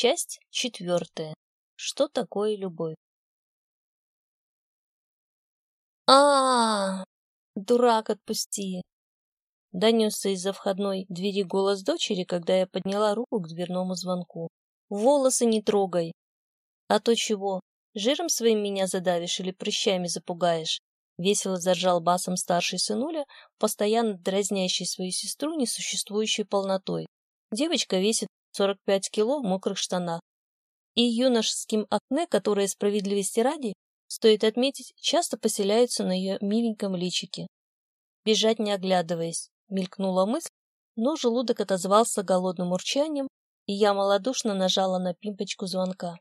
Часть четвертая. Что такое любовь? а, -а, -а Дурак, отпусти! Донесся из-за входной двери голос дочери, когда я подняла руку к дверному звонку. Волосы не трогай. А то чего? Жиром своим меня задавишь или прыщами запугаешь? Весело заржал басом старший сынуля, постоянно дразнящий свою сестру несуществующей полнотой. Девочка весит 45 кило в мокрых штанах. И юношеским акне, которое справедливости ради, стоит отметить, часто поселяются на ее миленьком личике. Бежать не оглядываясь, мелькнула мысль, но желудок отозвался голодным урчанием, и я малодушно нажала на пимпочку звонка.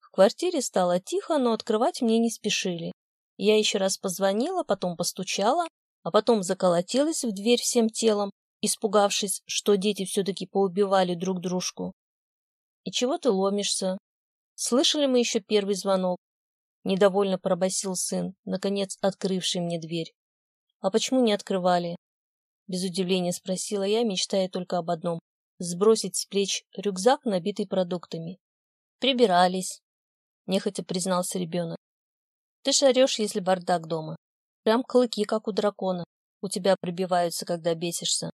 В квартире стало тихо, но открывать мне не спешили. Я еще раз позвонила, потом постучала, а потом заколотилась в дверь всем телом, испугавшись, что дети все-таки поубивали друг дружку. «И чего ты ломишься? Слышали мы еще первый звонок?» Недовольно пробасил сын, наконец открывший мне дверь. «А почему не открывали?» Без удивления спросила я, мечтая только об одном — сбросить с плеч рюкзак, набитый продуктами. «Прибирались», — нехотя признался ребенок. «Ты ж орешь, если бардак дома. Прям клыки, как у дракона, у тебя пробиваются, когда бесишься.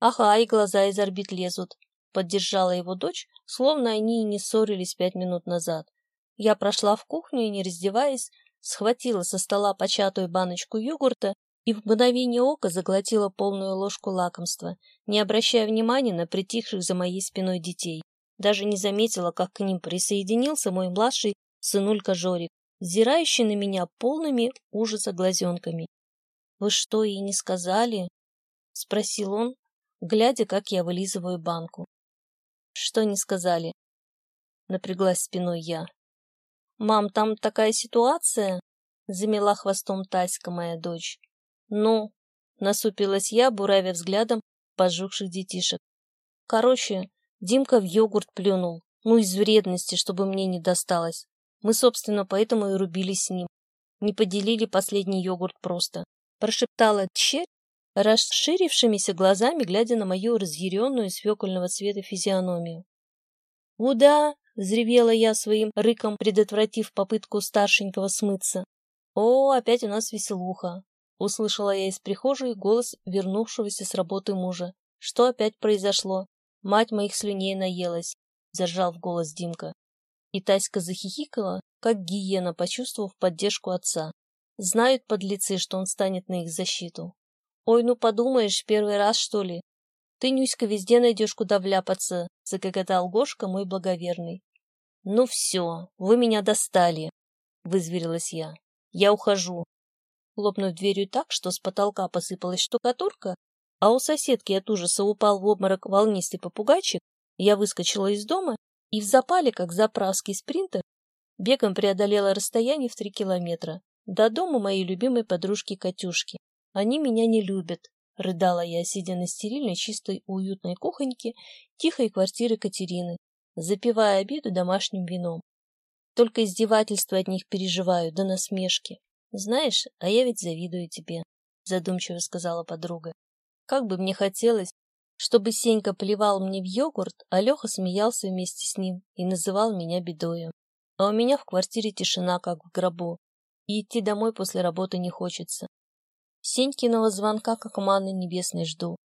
Ага, и глаза из орбит лезут», — поддержала его дочь, словно они и не ссорились пять минут назад. Я прошла в кухню и, не раздеваясь, схватила со стола початую баночку йогурта и в мгновение ока заглотила полную ложку лакомства, не обращая внимания на притихших за моей спиной детей. Даже не заметила, как к ним присоединился мой младший сынулька Жорик, взирающий на меня полными ужаса глазенками. — Вы что, ей не сказали? — спросил он, глядя, как я вылизываю банку. — Что не сказали? — напряглась спиной я. — Мам, там такая ситуация? — замела хвостом Таська, моя дочь. «Ну?» — насупилась я, буравя взглядом пожухших детишек. «Короче, Димка в йогурт плюнул, ну из вредности, чтобы мне не досталось. Мы, собственно, поэтому и рубились с ним. Не поделили последний йогурт просто», — прошептала Тщерь, расширившимися глазами, глядя на мою разъяренную свекольного цвета физиономию. «Куда?» — взревела я своим рыком, предотвратив попытку старшенького смыться. «О, опять у нас веселуха. Услышала я из прихожей голос вернувшегося с работы мужа. Что опять произошло? Мать моих слюней наелась, заржал в голос Димка. И Таська захихикала, как гиена, почувствовав поддержку отца. Знают подлецы, что он станет на их защиту. Ой, ну подумаешь, первый раз, что ли? Ты, Нюська, везде найдешь, куда вляпаться, загоготал Гошка, мой благоверный. Ну все, вы меня достали, вызверилась я. Я ухожу, хлопнув дверью так, что с потолка посыпалась штукатурка, а у соседки от ужаса упал в обморок волнистый попугайчик, я выскочила из дома и в запале, как заправский спринтер, бегом преодолела расстояние в три километра до дома моей любимой подружки Катюшки. Они меня не любят, рыдала я, сидя на стерильной, чистой, уютной кухоньке тихой квартиры Катерины, запивая обиду домашним вином. Только издевательства от них переживаю, да насмешки. «Знаешь, а я ведь завидую тебе», — задумчиво сказала подруга. «Как бы мне хотелось, чтобы Сенька плевал мне в йогурт, а Леха смеялся вместе с ним и называл меня бедою. А у меня в квартире тишина, как в гробу, и идти домой после работы не хочется. Сенькиного звонка, как маны небесной, жду.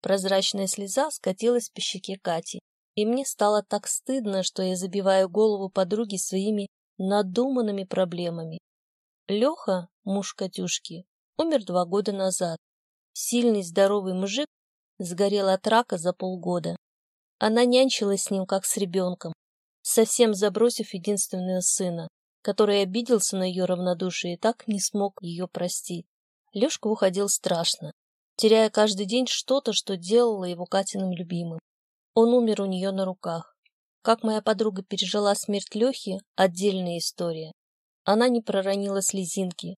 Прозрачная слеза скатилась по щеке Кати, и мне стало так стыдно, что я забиваю голову подруги своими надуманными проблемами. Леха, муж Катюшки, умер два года назад. Сильный, здоровый мужик сгорел от рака за полгода. Она нянчилась с ним, как с ребенком, совсем забросив единственного сына, который обиделся на ее равнодушие и так не смог ее простить. Лешка уходил страшно, теряя каждый день что-то, что делало его Катиным любимым. Он умер у нее на руках. Как моя подруга пережила смерть Лехи – отдельная история. Она не проронила слезинки,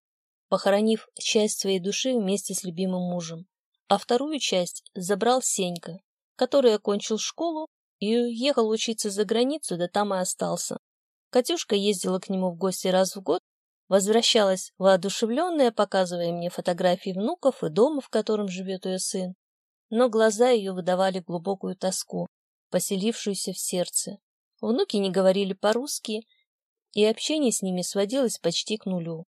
похоронив часть своей души вместе с любимым мужем, а вторую часть забрал Сенька, который окончил школу и уехал учиться за границу, да там и остался. Катюшка ездила к нему в гости раз в год, возвращалась воодушевленная, показывая мне фотографии внуков и дома, в котором живет ее сын. Но глаза ее выдавали глубокую тоску, поселившуюся в сердце. Внуки не говорили по-русски, и общение с ними сводилось почти к нулю.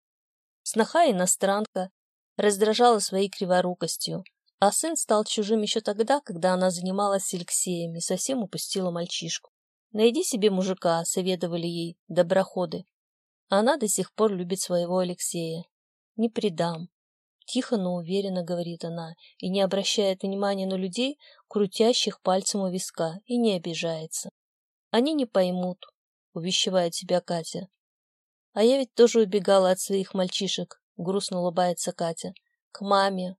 Сноха иностранка раздражала своей криворукостью, а сын стал чужим еще тогда, когда она занималась с Алексеем и совсем упустила мальчишку. «Найди себе мужика», — советовали ей доброходы. Она до сих пор любит своего Алексея. «Не предам», — тихо, но уверенно говорит она, и не обращает внимания на людей, крутящих пальцем у виска, и не обижается. «Они не поймут», — увещевает себя Катя. «А я ведь тоже убегала от своих мальчишек», — грустно улыбается Катя. «К маме,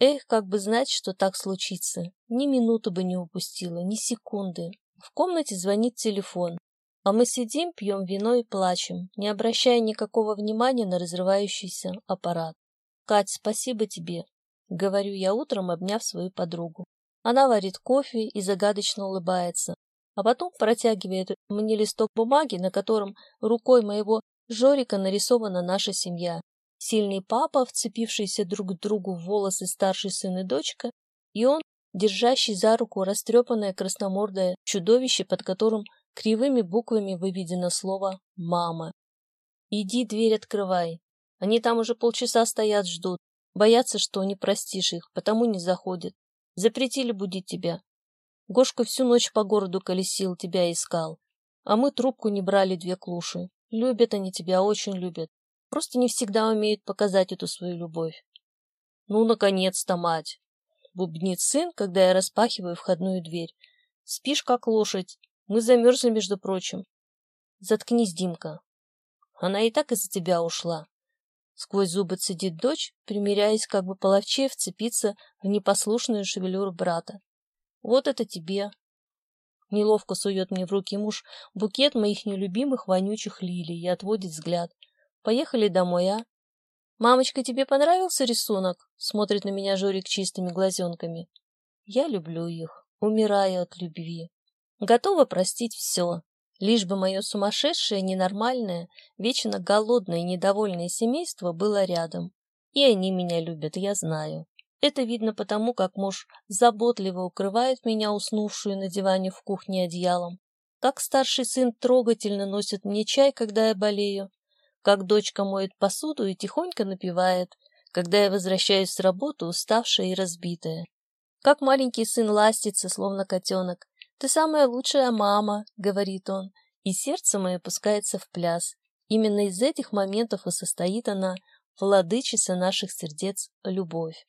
Эх, как бы знать, что так случится. Ни минуты бы не упустила, ни секунды. В комнате звонит телефон. А мы сидим, пьем вино и плачем, не обращая никакого внимания на разрывающийся аппарат. «Кать, спасибо тебе», — говорю я утром, обняв свою подругу. Она варит кофе и загадочно улыбается, а потом протягивает мне листок бумаги, на котором рукой моего Жорика нарисована наша семья. Сильный папа, вцепившийся друг к другу в волосы старший сын и дочка, и он, держащий за руку растрепанное красномордое чудовище, под которым кривыми буквами выведено слово «мама». «Иди, дверь открывай. Они там уже полчаса стоят, ждут. Боятся, что не простишь их, потому не заходят. Запретили будить тебя. Гошка всю ночь по городу колесил, тебя искал. А мы трубку не брали две клуши. Любят они тебя, очень любят. Просто не всегда умеют показать эту свою любовь. Ну, наконец-то, мать! Бубнит сын, когда я распахиваю входную дверь. Спишь, как лошадь. Мы замерзли, между прочим. Заткнись, Димка. Она и так из-за тебя ушла. Сквозь зубы цедит дочь, примиряясь как бы половчее вцепиться в непослушную шевелюру брата. Вот это тебе. Неловко сует мне в руки муж букет моих нелюбимых вонючих лилий и отводит взгляд. Поехали домой, а? Мамочка, тебе понравился рисунок? Смотрит на меня Жорик чистыми глазенками. Я люблю их, умираю от любви. Готова простить все, лишь бы мое сумасшедшее, ненормальное, вечно голодное и недовольное семейство было рядом. И они меня любят, я знаю. Это видно потому, как муж заботливо укрывает меня, уснувшую на диване в кухне одеялом, как старший сын трогательно носит мне чай, когда я болею, как дочка моет посуду и тихонько напевает, когда я возвращаюсь с работы, уставшая и разбитая. Как маленький сын ластится, словно котенок. «Ты самая лучшая мама», — говорит он, и сердце мое пускается в пляс. Именно из этих моментов и состоит она, владычица наших сердец, любовь.